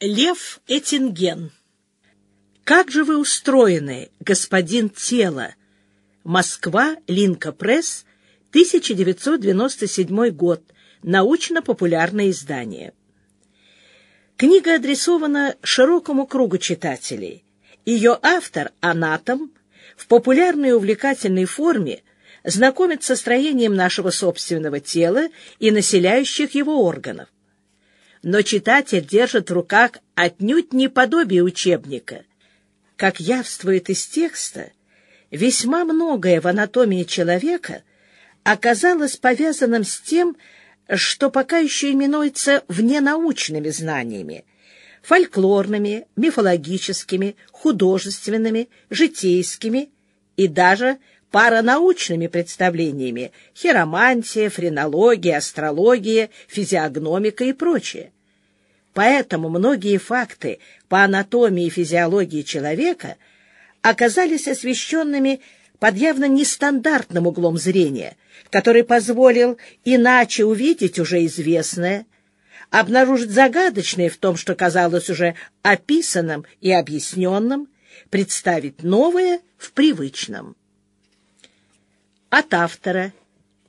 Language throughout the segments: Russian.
Лев Этинген. Как же вы устроены, господин Тело? Москва, Линка Пресс, 1997 год. Научно-популярное издание. Книга адресована широкому кругу читателей. Ее автор, анатом, в популярной и увлекательной форме знакомит со строением нашего собственного тела и населяющих его органов но читатель держит в руках отнюдь не подобие учебника. Как явствует из текста, весьма многое в анатомии человека оказалось повязанным с тем, что пока еще именуется вненаучными знаниями, фольклорными, мифологическими, художественными, житейскими и даже паранаучными представлениями — хиромантия, френология, астрология, физиогномика и прочее. Поэтому многие факты по анатомии и физиологии человека оказались освещенными под явно нестандартным углом зрения, который позволил иначе увидеть уже известное, обнаружить загадочное в том, что казалось уже описанным и объясненным, представить новое в привычном от автора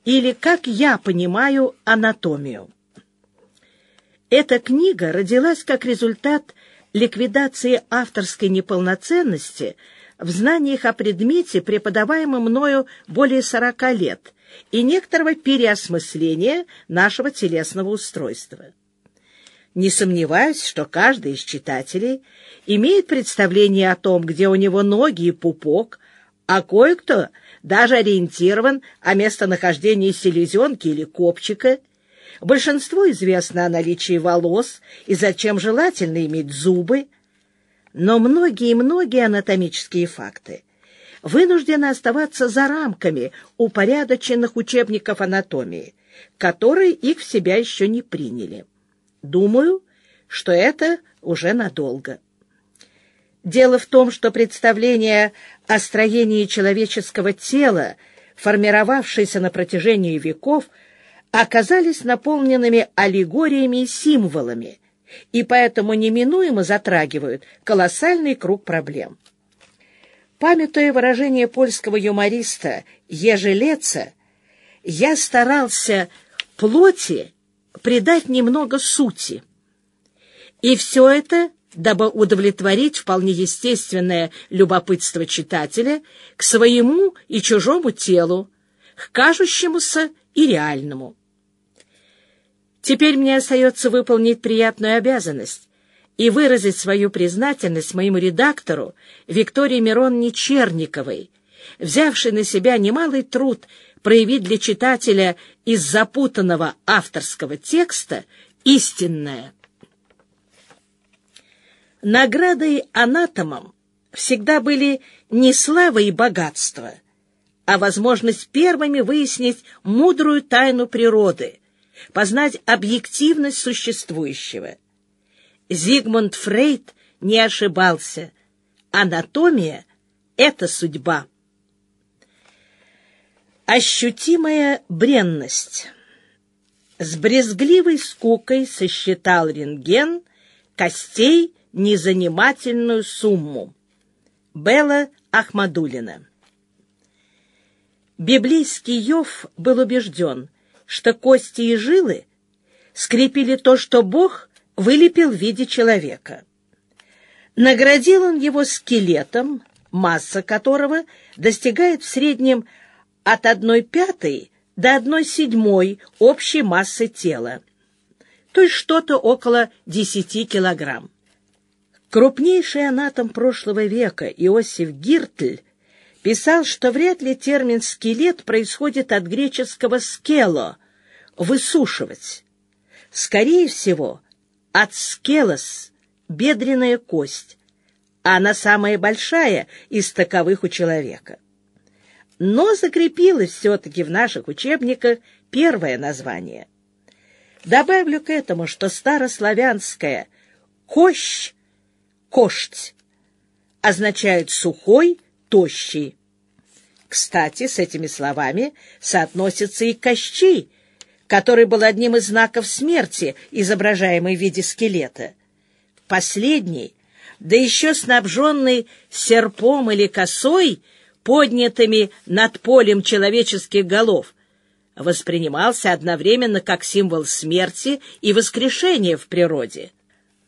или «Как я понимаю анатомию». Эта книга родилась как результат ликвидации авторской неполноценности в знаниях о предмете, преподаваемом мною более сорока лет, и некоторого переосмысления нашего телесного устройства. Не сомневаюсь, что каждый из читателей имеет представление о том, где у него ноги и пупок, а кое-кто даже ориентирован о местонахождении селезенки или копчика. Большинству известно о наличии волос и зачем желательно иметь зубы. Но многие-многие анатомические факты вынуждены оставаться за рамками упорядоченных учебников анатомии, которые их в себя еще не приняли. Думаю, что это уже надолго. Дело в том, что представление о строении человеческого тела, формировавшееся на протяжении веков, оказались наполненными аллегориями и символами, и поэтому неминуемо затрагивают колоссальный круг проблем. Памятуя выражение польского юмориста Ежелеца, я старался плоти придать немного сути. И все это дабы удовлетворить вполне естественное любопытство читателя к своему и чужому телу, к кажущемуся и реальному. Теперь мне остается выполнить приятную обязанность и выразить свою признательность моему редактору Виктории Миронне Черниковой, взявшей на себя немалый труд проявить для читателя из запутанного авторского текста истинное Наградой анатомам всегда были не слава и богатство, а возможность первыми выяснить мудрую тайну природы, познать объективность существующего. Зигмунд Фрейд не ошибался. Анатомия — это судьба. Ощутимая бренность. С брезгливой скукой сосчитал рентген костей незанимательную сумму. Белла Ахмадулина Библейский Йов был убежден, что кости и жилы скрепили то, что Бог вылепил в виде человека. Наградил он его скелетом, масса которого достигает в среднем от одной пятой до одной седьмой общей массы тела, то есть что-то около 10 килограмм. Крупнейший анатом прошлого века Иосиф Гиртль писал, что вряд ли термин «скелет» происходит от греческого «скело» — «высушивать». Скорее всего, от «скелос» — бедренная кость, она самая большая из таковых у человека. Но закрепилось все-таки в наших учебниках первое название. Добавлю к этому, что старославянское «кощ» кошть означает сухой, тощий. Кстати, с этими словами соотносится и Кощей, который был одним из знаков смерти, изображаемый в виде скелета. последний, да еще снабженный серпом или косой, поднятыми над полем человеческих голов, воспринимался одновременно как символ смерти и воскрешения в природе.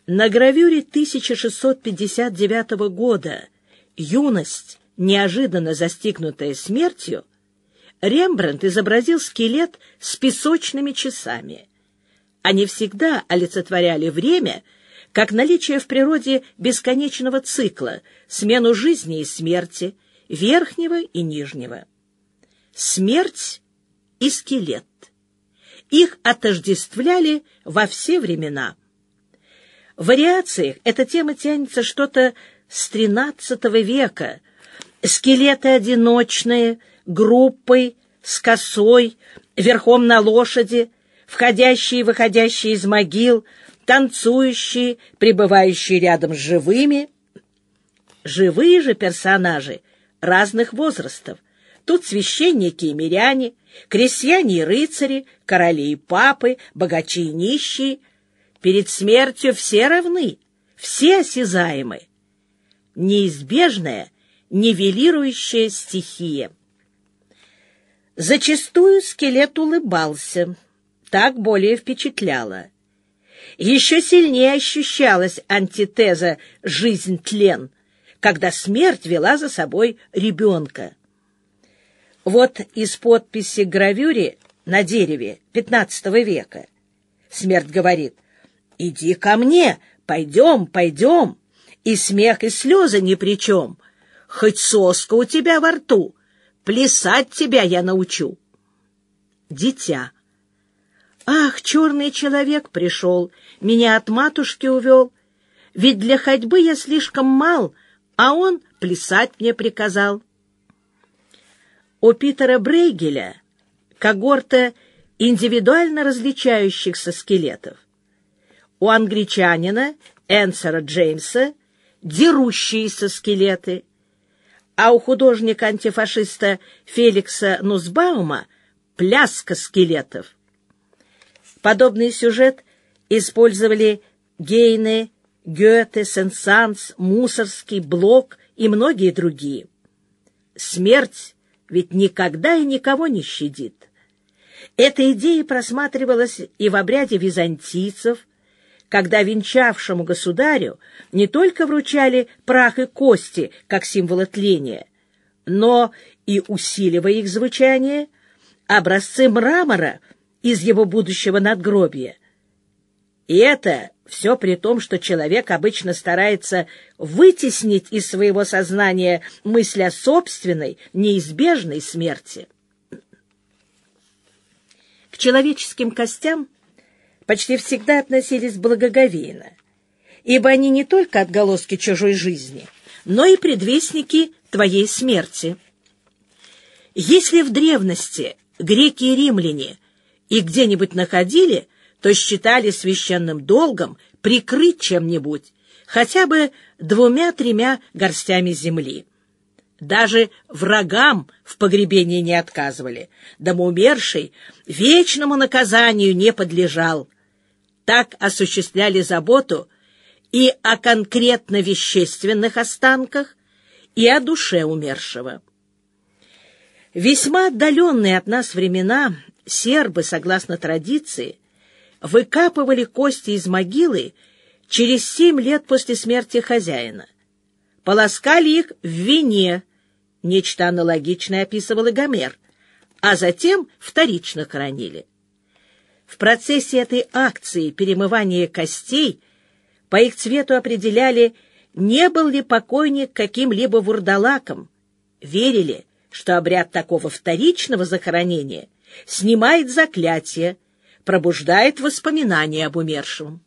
На гравюре 1659 года «Юность, неожиданно застигнутая смертью» Рембрандт изобразил скелет с песочными часами. Они всегда олицетворяли время, как наличие в природе бесконечного цикла, смену жизни и смерти, верхнего и нижнего. Смерть и скелет. Их отождествляли во все времена. В вариациях эта тема тянется что-то с XIII века. Скелеты одиночные, группой, с косой, верхом на лошади, входящие и выходящие из могил, танцующие, пребывающие рядом с живыми. Живые же персонажи разных возрастов. Тут священники и миряне, крестьяне и рыцари, короли и папы, богачи и нищие. Перед смертью все равны, все осязаемы. Неизбежная, нивелирующая стихия. Зачастую скелет улыбался, так более впечатляло. Еще сильнее ощущалась антитеза «жизнь-тлен», когда смерть вела за собой ребенка. Вот из подписи гравюре на дереве XV века. Смерть говорит «Иди ко мне, пойдем, пойдем, и смех, и слезы ни при чем, хоть соска у тебя во рту, Плясать тебя я научу. Дитя. Ах, черный человек пришел, меня от матушки увел. Ведь для ходьбы я слишком мал, а он плясать мне приказал. У Питера Брейгеля когорта индивидуально различающихся скелетов. У англичанина Энсера Джеймса дерущиеся скелеты — а у художника-антифашиста Феликса Нусбаума пляска скелетов. Подобный сюжет использовали Гейне, Гёте, Сен-Санс, Мусорский, Блок и многие другие. Смерть ведь никогда и никого не щадит. Эта идея просматривалась и в обряде византийцев, когда венчавшему государю не только вручали прах и кости как символы тления, но и, усиливая их звучание, образцы мрамора из его будущего надгробия. И это все при том, что человек обычно старается вытеснить из своего сознания мысль о собственной, неизбежной смерти. К человеческим костям почти всегда относились благоговейно, ибо они не только отголоски чужой жизни, но и предвестники твоей смерти. Если в древности греки и римляне их где-нибудь находили, то считали священным долгом прикрыть чем-нибудь, хотя бы двумя-тремя горстями земли. Даже врагам в погребении не отказывали, да умерший вечному наказанию не подлежал, так осуществляли заботу и о конкретно вещественных останках, и о душе умершего. Весьма отдаленные от нас времена сербы, согласно традиции, выкапывали кости из могилы через семь лет после смерти хозяина. Полоскали их в вине, нечто аналогичное описывал и Гомер, а затем вторично хоронили. В процессе этой акции перемывания костей по их цвету определяли, не был ли покойник каким-либо вурдалаком. Верили, что обряд такого вторичного захоронения снимает заклятие, пробуждает воспоминания об умершем.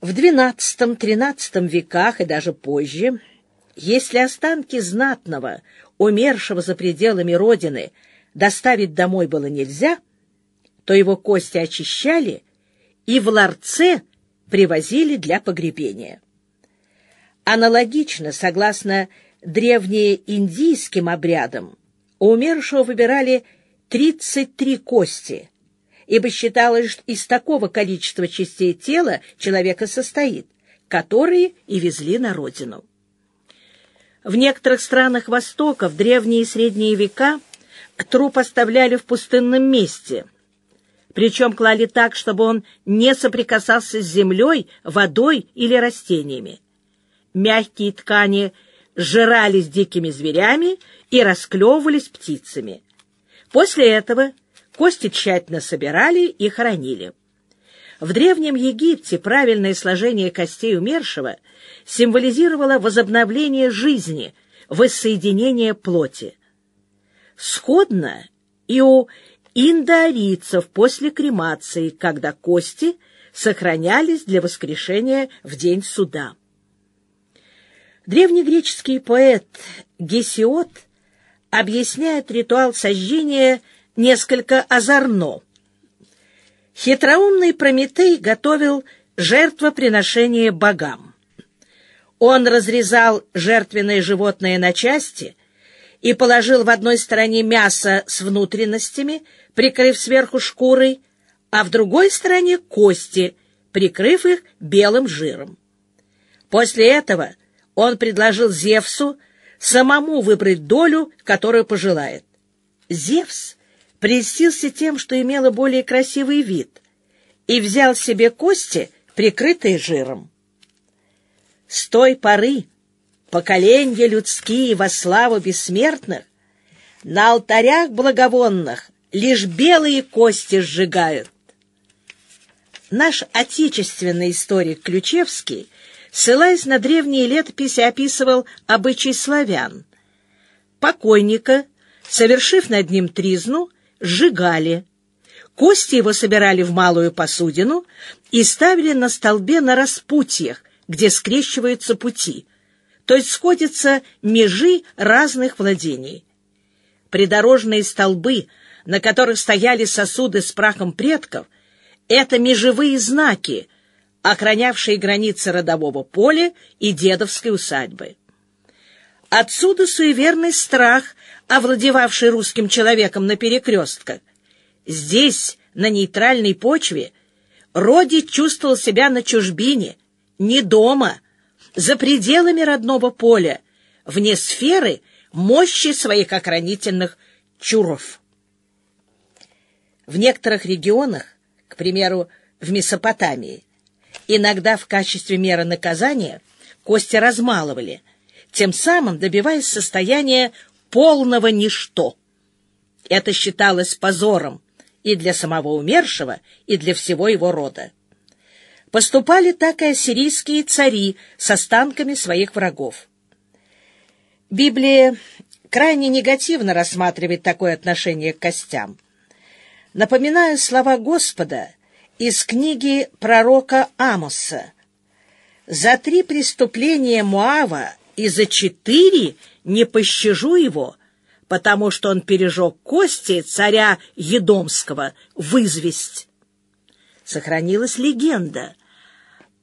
В XII-XIII веках и даже позже, если останки знатного, умершего за пределами родины, доставить домой было нельзя — то его кости очищали и в ларце привозили для погребения. Аналогично, согласно древнеиндийским обрядам, у умершего выбирали 33 кости, ибо считалось, что из такого количества частей тела человека состоит, которые и везли на родину. В некоторых странах Востока в древние и средние века труп оставляли в пустынном месте, причем клали так, чтобы он не соприкасался с землей, водой или растениями. Мягкие ткани сжирались дикими зверями и расклевывались птицами. После этого кости тщательно собирали и хоронили. В Древнем Египте правильное сложение костей умершего символизировало возобновление жизни, воссоединение плоти. Сходно и у индоарийцев после кремации, когда кости сохранялись для воскрешения в день суда. Древнегреческий поэт Гесиод объясняет ритуал сожжения несколько озорно. Хитроумный Прометей готовил жертвоприношение богам. Он разрезал жертвенное животное на части и положил в одной стороне мясо с внутренностями, прикрыв сверху шкурой, а в другой стороне кости, прикрыв их белым жиром. После этого он предложил Зевсу самому выбрать долю, которую пожелает. Зевс прельстился тем, что имело более красивый вид, и взял себе кости, прикрытые жиром. С той поры поколения людские во славу бессмертных на алтарях благовонных лишь белые кости сжигают. Наш отечественный историк Ключевский, ссылаясь на древние летописи, описывал обычай славян. Покойника, совершив над ним тризну, сжигали. Кости его собирали в малую посудину и ставили на столбе на распутьях, где скрещиваются пути, то есть сходятся межи разных владений. Придорожные столбы — на которых стояли сосуды с прахом предков, это межевые знаки, охранявшие границы родового поля и дедовской усадьбы. Отсюда суеверный страх, овладевавший русским человеком на перекрестках. Здесь, на нейтральной почве, Роди чувствовал себя на чужбине, не дома, за пределами родного поля, вне сферы мощи своих охранительных чуров. В некоторых регионах, к примеру, в Месопотамии, иногда в качестве меры наказания кости размалывали, тем самым добиваясь состояния полного ничто. Это считалось позором и для самого умершего, и для всего его рода. Поступали так и ассирийские цари с останками своих врагов. Библия крайне негативно рассматривает такое отношение к костям. Напоминаю слова Господа из книги пророка Амоса. «За три преступления Муава и за четыре не пощажу его, потому что он пережег кости царя Едомского в известь». Сохранилась легенда.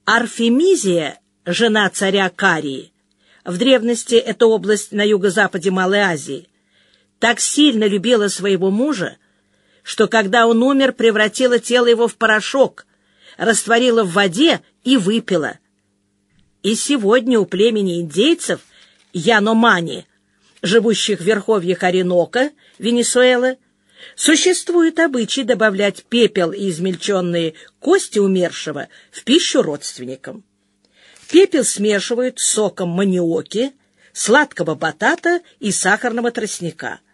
Арфемизия, жена царя Карии, в древности это область на юго-западе Малой Азии, так сильно любила своего мужа, что когда он умер, превратила тело его в порошок, растворила в воде и выпила. И сегодня у племени индейцев Яномани, живущих в верховьях Оренока, Венесуэлы, существует обычай добавлять пепел и измельченные кости умершего в пищу родственникам. Пепел смешивают с соком маниоки, сладкого батата и сахарного тростника –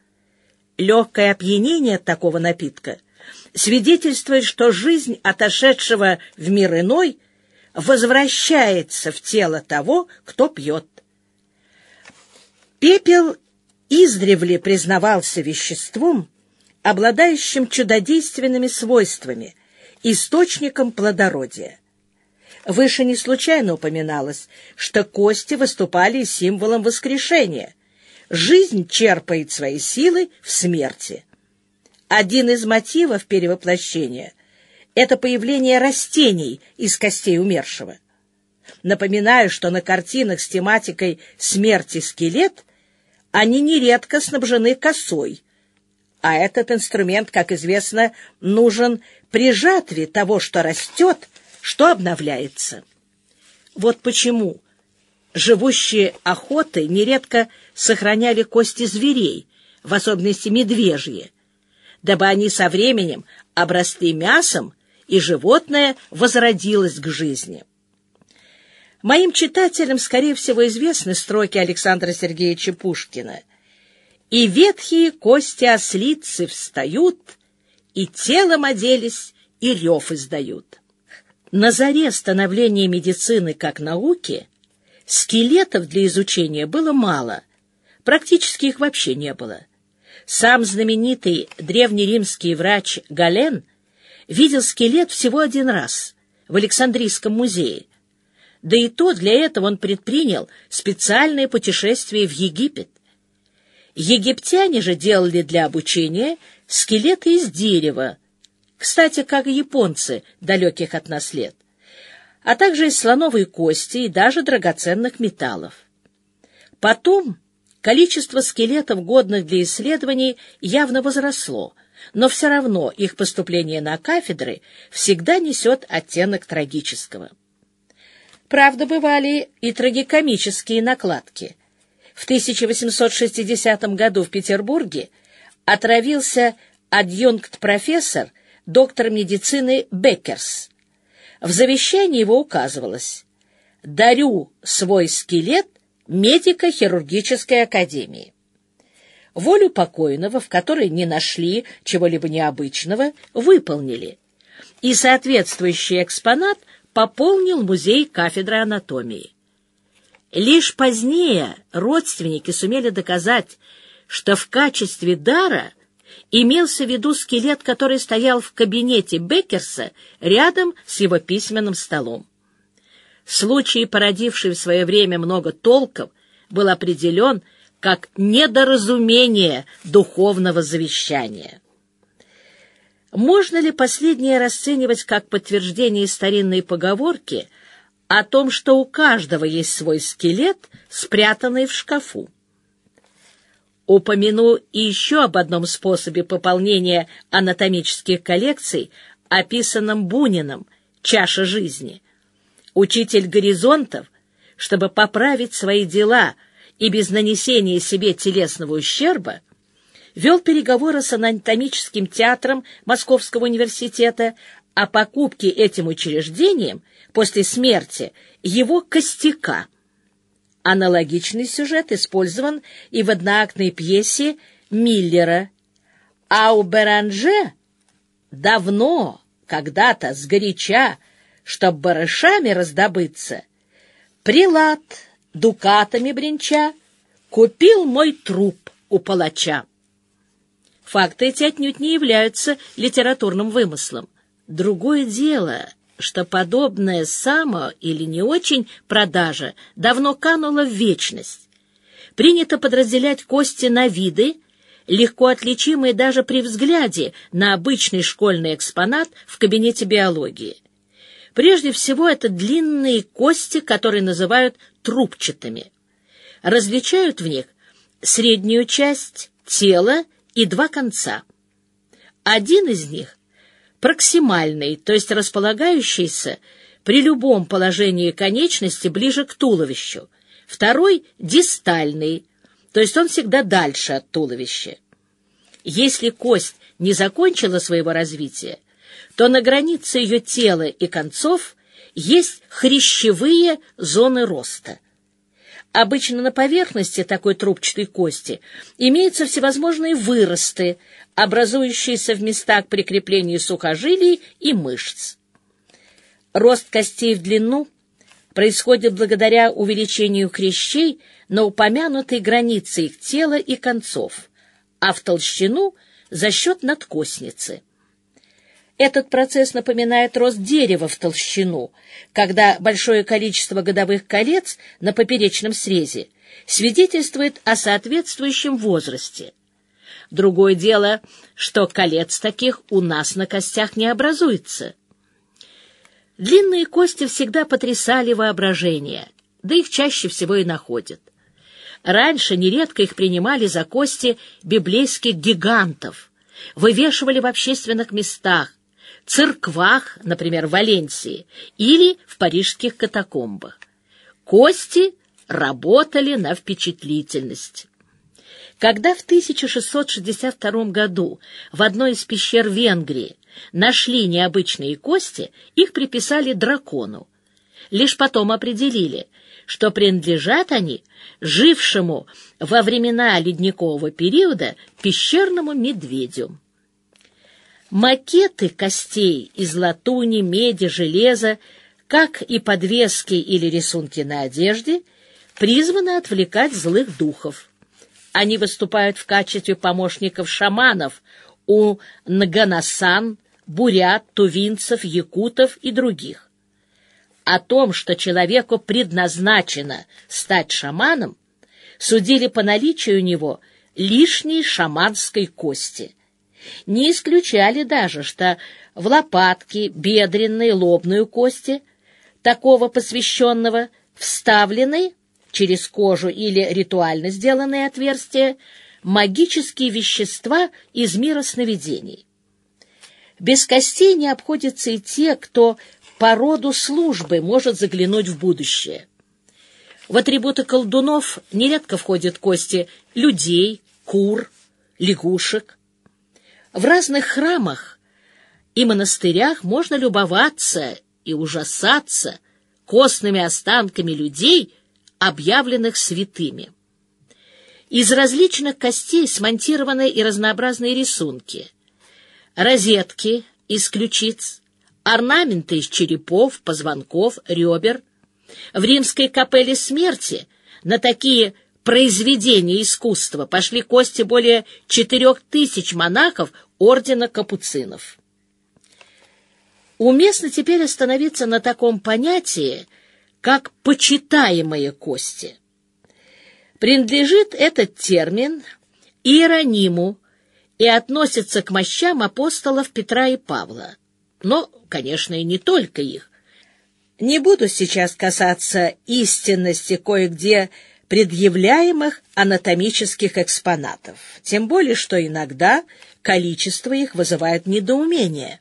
Легкое опьянение от такого напитка свидетельствует, что жизнь отошедшего в мир иной возвращается в тело того, кто пьет. Пепел издревле признавался веществом, обладающим чудодейственными свойствами, источником плодородия. Выше не случайно упоминалось, что кости выступали символом воскрешения, жизнь черпает свои силы в смерти. Один из мотивов перевоплощения — это появление растений из костей умершего. Напоминаю, что на картинах с тематикой смерти скелет они нередко снабжены косой, а этот инструмент, как известно, нужен при жатве того, что растет, что обновляется. Вот почему живущие охоты нередко сохраняли кости зверей, в особенности медвежьи, дабы они со временем обросли мясом, и животное возродилось к жизни. Моим читателям, скорее всего, известны строки Александра Сергеевича Пушкина. «И ветхие кости ослицы встают, и телом оделись, и рев издают». На заре становления медицины как науки скелетов для изучения было мало, практически их вообще не было. Сам знаменитый древнеримский врач Гален видел скелет всего один раз в Александрийском музее. Да и то для этого он предпринял специальное путешествие в Египет. Египтяне же делали для обучения скелеты из дерева, кстати, как и японцы, далеких от нас лет, а также из слоновой кости и даже драгоценных металлов. Потом количество скелетов, годных для исследований, явно возросло, но все равно их поступление на кафедры всегда несет оттенок трагического. Правда, бывали и трагикомические накладки. В 1860 году в Петербурге отравился адъюнкт-профессор доктор медицины Беккерс. В завещании его указывалось «Дарю свой скелет медико-хирургической академии». Волю покойного, в которой не нашли чего-либо необычного, выполнили, и соответствующий экспонат пополнил музей кафедры анатомии. Лишь позднее родственники сумели доказать, что в качестве дара имелся в виду скелет, который стоял в кабинете Беккерса рядом с его письменным столом. Случай, породивший в свое время много толков, был определен как недоразумение духовного завещания. Можно ли последнее расценивать как подтверждение старинной поговорки о том, что у каждого есть свой скелет, спрятанный в шкафу? Упомяну и еще об одном способе пополнения анатомических коллекций, описанном Буниным «Чаша жизни». Учитель горизонтов, чтобы поправить свои дела и без нанесения себе телесного ущерба, вел переговоры с анатомическим театром Московского университета о покупке этим учреждением после смерти его костяка – Аналогичный сюжет использован и в одноактной пьесе Миллера. А у Беранже давно, когда-то, сгоряча, чтоб барышами раздобыться, прилад, дукатами бренча, купил мой труп у палача. Факты эти отнюдь не являются литературным вымыслом. Другое дело что подобная само или не очень продажа давно канула в вечность. Принято подразделять кости на виды, легко отличимые даже при взгляде на обычный школьный экспонат в кабинете биологии. Прежде всего, это длинные кости, которые называют трубчатыми. Различают в них среднюю часть, тело и два конца. Один из них проксимальный, то есть располагающийся при любом положении конечности ближе к туловищу. Второй — дистальный, то есть он всегда дальше от туловища. Если кость не закончила своего развития, то на границе ее тела и концов есть хрящевые зоны роста. Обычно на поверхности такой трубчатой кости имеются всевозможные выросты, образующиеся в местах прикрепления сухожилий и мышц. Рост костей в длину происходит благодаря увеличению хрящей на упомянутой границе их тела и концов, а в толщину за счет надкосницы. Этот процесс напоминает рост дерева в толщину, когда большое количество годовых колец на поперечном срезе свидетельствует о соответствующем возрасте. Другое дело, что колец таких у нас на костях не образуется. Длинные кости всегда потрясали воображение, да их чаще всего и находят. Раньше нередко их принимали за кости библейских гигантов, вывешивали в общественных местах, церквах, например, в Валенсии, или в парижских катакомбах. Кости работали на впечатлительность. Когда в 1662 году в одной из пещер Венгрии нашли необычные кости, их приписали дракону. Лишь потом определили, что принадлежат они жившему во времена ледникового периода пещерному медведю. Макеты костей из латуни, меди, железа, как и подвески или рисунки на одежде, призваны отвлекать злых духов. Они выступают в качестве помощников шаманов у Нганасан, бурят, тувинцев, якутов и других о том, что человеку предназначено стать шаманом, судили по наличию у него лишней шаманской кости. Не исключали даже, что в лопатки, бедренные, лобную кости такого посвященного вставлены через кожу или ритуально сделанные отверстия магические вещества из мира сновидений. Без костей не обходятся и те, кто по роду службы может заглянуть в будущее. В атрибуты колдунов нередко входят кости людей, кур, лягушек. В разных храмах и монастырях можно любоваться и ужасаться костными останками людей, объявленных святыми. Из различных костей смонтированы и разнообразные рисунки. Розетки из ключиц, орнаменты из черепов, позвонков, ребер. В римской капелле смерти на такие произведения искусства пошли кости более четырех тысяч монахов ордена капуцинов. Уместно теперь остановиться на таком понятии, как «почитаемые кости». Принадлежит этот термин Иерониму и относится к мощам апостолов Петра и Павла но, конечно, и не только их. Не буду сейчас касаться истинности кое-где предъявляемых анатомических экспонатов, тем более что иногда количество их вызывает недоумение.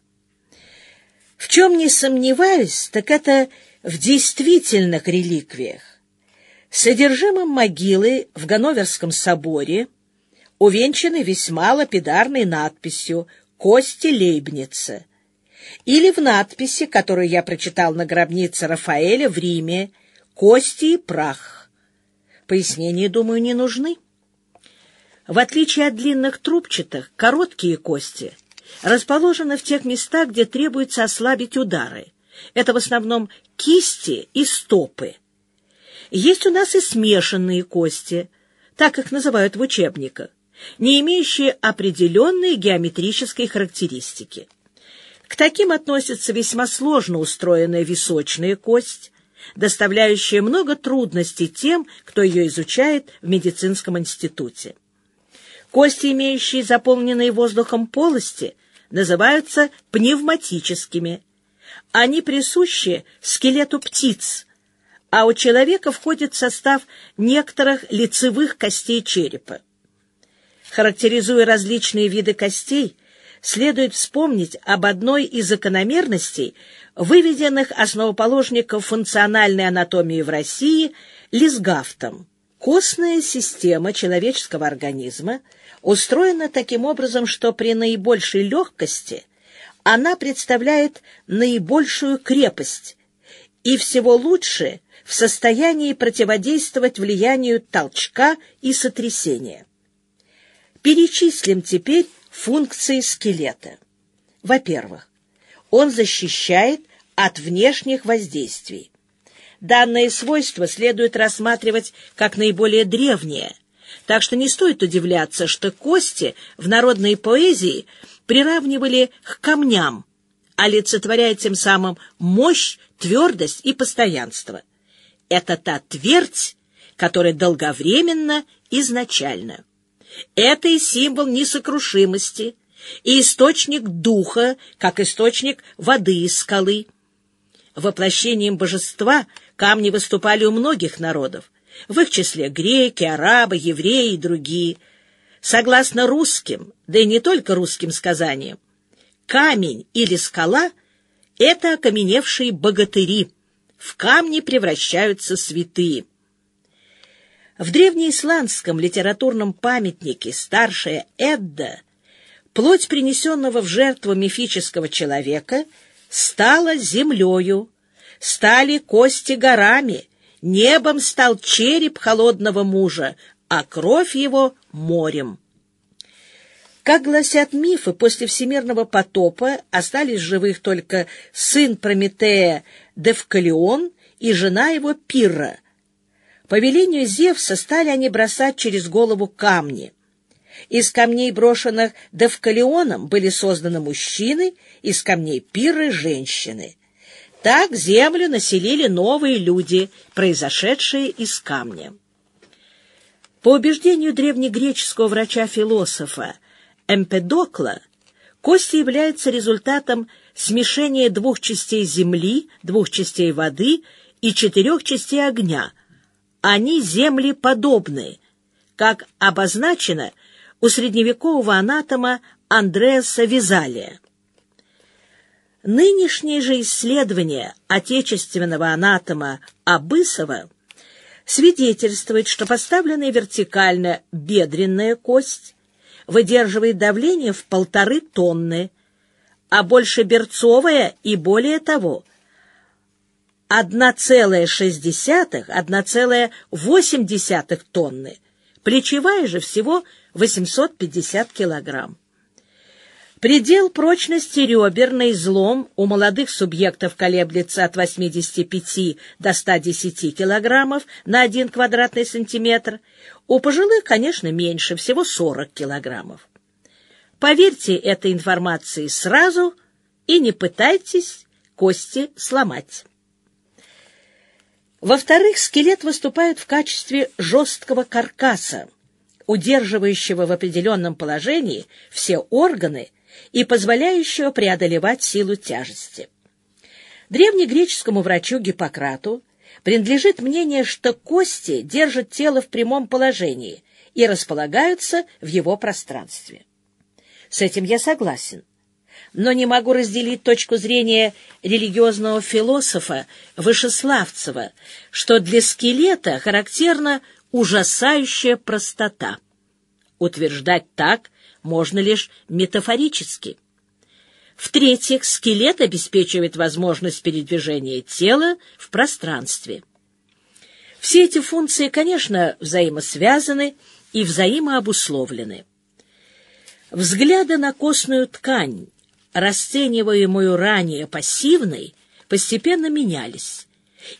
В чем не сомневаюсь, так это в действительных реликвиях. Содержимым могилы в Ганноверском соборе увенчаны весьма лапидарной надписью «Кости Лейбница», или в надписи, которую я прочитал на гробнице Рафаэля в Риме «Кости и прах». Пояснения, думаю, не нужны. В отличие от длинных трубчатых, короткие кости расположены в тех местах, где требуется ослабить удары. Это в основном кисти и стопы. Есть у нас и смешанные кости, так их называют в учебниках, не имеющие определенной геометрической характеристики. К таким относится весьма сложно устроенная височная кость, доставляющая много трудностей тем, кто ее изучает в медицинском институте. Кости, имеющие заполненные воздухом полости, называются пневматическими. Они присущи скелету птиц, а у человека входит в состав некоторых лицевых костей черепа. Характеризуя различные виды костей, следует вспомнить об одной из закономерностей, выведенных основоположников функциональной анатомии в России Лисгафтом. Костная система человеческого организма устроена таким образом, что при наибольшей легкости она представляет наибольшую крепость и всего лучше в состоянии противодействовать влиянию толчка и сотрясения. Перечислим теперь функции скелета. Во-первых, он защищает от внешних воздействий. Данное свойство следует рассматривать как наиболее древнее, так что не стоит удивляться, что кости в народной поэзии приравнивали к камням, олицетворяя тем самым мощь, твердость и постоянство. Это та твердь, которая долговременно изначально. Это и символ несокрушимости, и источник духа, как источник воды из скалы. Воплощением божества камни выступали у многих народов, в их числе греки, арабы, евреи и другие. Согласно русским, да и не только русским сказаниям, камень или скала — это окаменевшие богатыри, в камни превращаются святые. В древнеисландском литературном памятнике старшая Эдда плоть принесенного в жертву мифического человека стала землею, стали кости горами, небом стал череп холодного мужа, а кровь его — морем. Как гласят мифы, после всемирного потопа остались живых только сын Прометея Девкалион и жена его Пирра. По велению Зевса стали они бросать через голову камни. Из камней, брошенных Девкалионом, были созданы мужчины, из камней Пирры — женщины. Так землю населили новые люди, произошедшие из камня. По убеждению древнегреческого врача-философа Эмпедокла, кости являются результатом смешения двух частей земли, двух частей воды и четырех частей огня. Они землеподобные, как обозначено у средневекового анатома Андреаса Визалия. Нынешние же исследования отечественного анатома Абысова свидетельствуют, что поставленная вертикально бедренная кость выдерживает давление в полторы тонны, а больше берцовая и более того 1,6-1,8 тонны, плечевая же всего 850 килограмм. Предел прочности ребер на излом у молодых субъектов колеблется от 85 до 110 килограммов на 1 квадратный сантиметр, у пожилых, конечно, меньше, всего 40 килограммов. Поверьте этой информации сразу и не пытайтесь кости сломать. Во-вторых, скелет выступает в качестве жесткого каркаса, удерживающего в определенном положении все органы и позволяющего преодолевать силу тяжести. Древнегреческому врачу Гиппократу принадлежит мнение, что кости держат тело в прямом положении и располагаются в его пространстве. С этим я согласен, но не могу разделить точку зрения религиозного философа Вышеславцева, что для скелета характерна ужасающая простота. Утверждать так можно лишь метафорически. В-третьих, скелет обеспечивает возможность передвижения тела в пространстве. Все эти функции, конечно, взаимосвязаны и взаимообусловлены. Взгляды на костную ткань, расцениваемую ранее пассивной, постепенно менялись,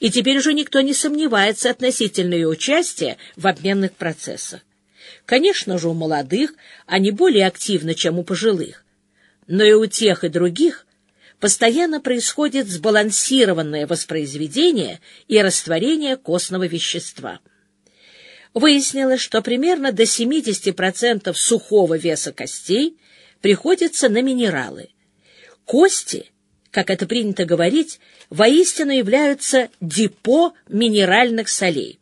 и теперь уже никто не сомневается относительно ее участия в обменных процессах. Конечно же, у молодых они более активны, чем у пожилых. Но и у тех, и других постоянно происходит сбалансированное воспроизведение и растворение костного вещества. Выяснилось, что примерно до 70% сухого веса костей приходится на минералы. Кости, как это принято говорить, воистину являются депо минеральных солей.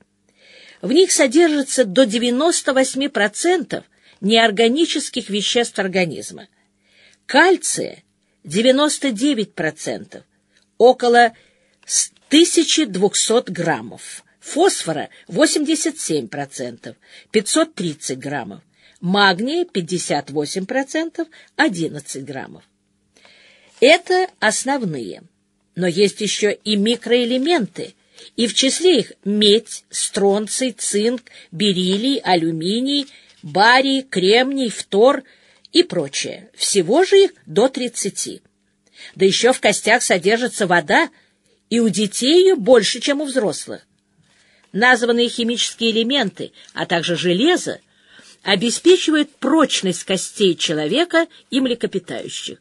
В них содержится до 98% неорганических веществ организма. Кальция – 99%, около 1200 граммов. Фосфора – 87%, 530 граммов. Магния – 58%, 11 граммов. Это основные. Но есть еще и микроэлементы – и в числе их медь, стронций, цинк, бериллий, алюминий, барий, кремний, фтор и прочее. Всего же их до 30. Да еще в костях содержится вода, и у детей ее больше, чем у взрослых. Названные химические элементы, а также железо, обеспечивают прочность костей человека и млекопитающих.